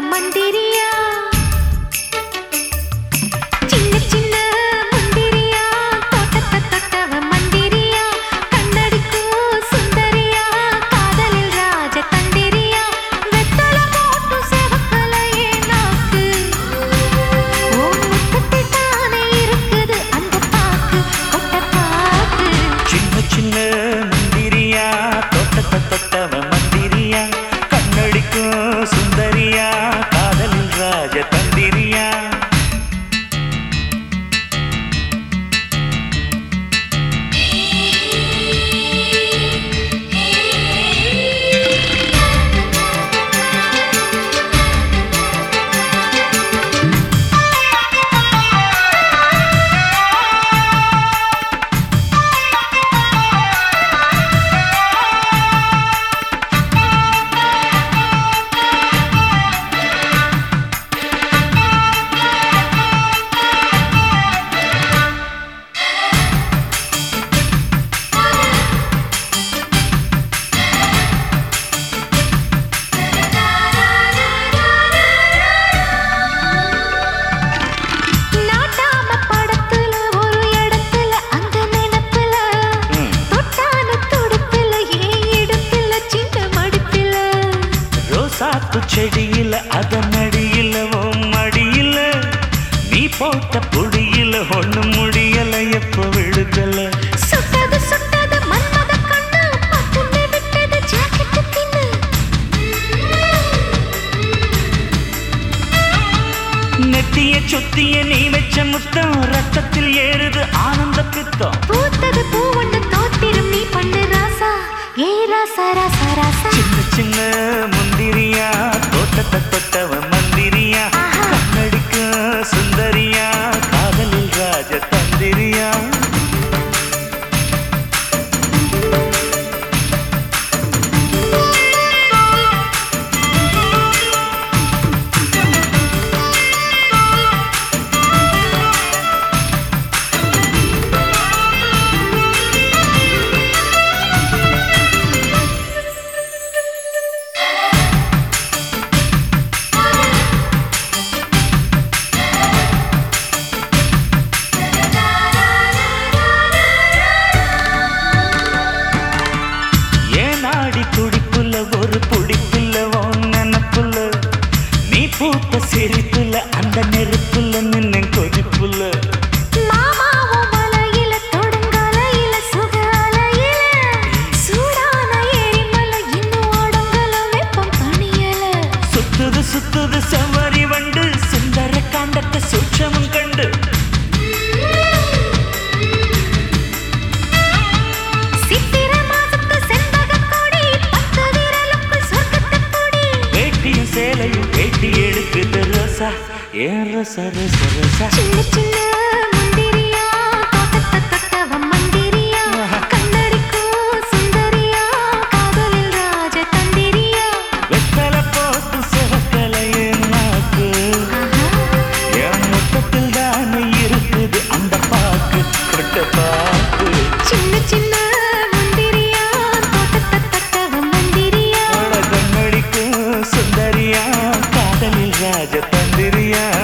मंदिरिया சாத்து செடியில அதன் அடியில மடியில நீ போட்ட பொடியில ஒண்ணு முடியல எப்ப விழுதல நெத்திய சொத்திய நீ வச்ச முத்தம் ரத்தத்தில் ஏறுது ஆனந்த பித்தம். பூத்தது பூ ஒன்று தோத்திரும் நீ பண்ணு ராசா. ஏ ராசா ராசா ராசா. சின்ன சின்ன ஒரு பிடிப்புல உன் நினப்புல நீ பூத்த சிரிப்புல அந்த நெருப்புல நின்னு ஏற சர சரசா. राजतंद्रिया